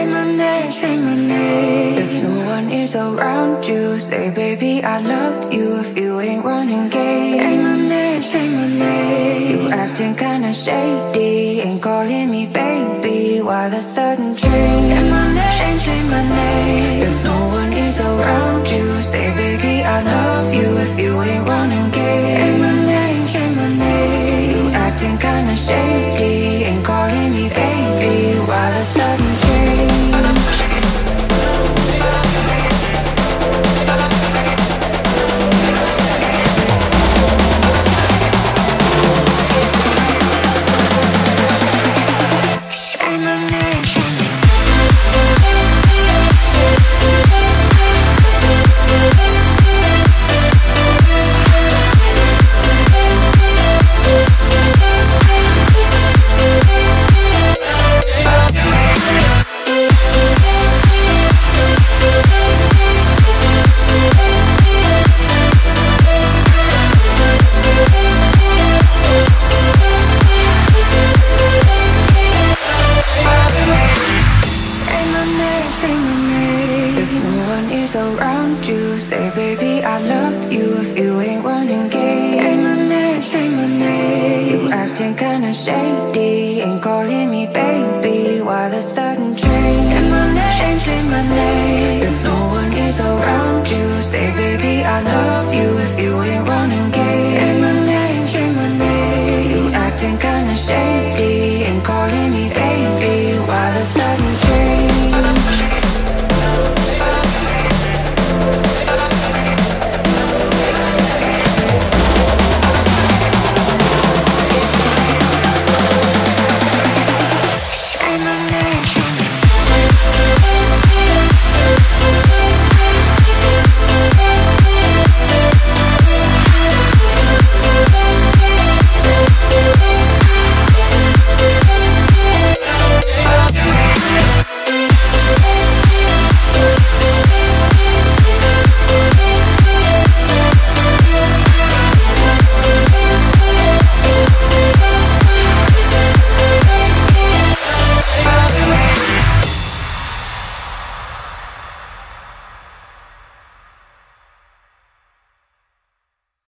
Say my name, say my name. If no one is around you, say baby I love you. If you ain't running game, say my name, say my name. You acting kinda shady, ain't calling me baby. Why the sudden change? Say my name, say my name. If no one is around you, say baby I love you. If you ain't running game, say my name, say my name. You acting kinda shady, ain't calling me baby. Why the sudden change? My around you, say baby I love you. If you ain't running game, say my name, say my name. You acting kinda shady, ain't calling me baby. Why the sudden change? Say my name, say my name. If no one is around you, say baby I love you. If you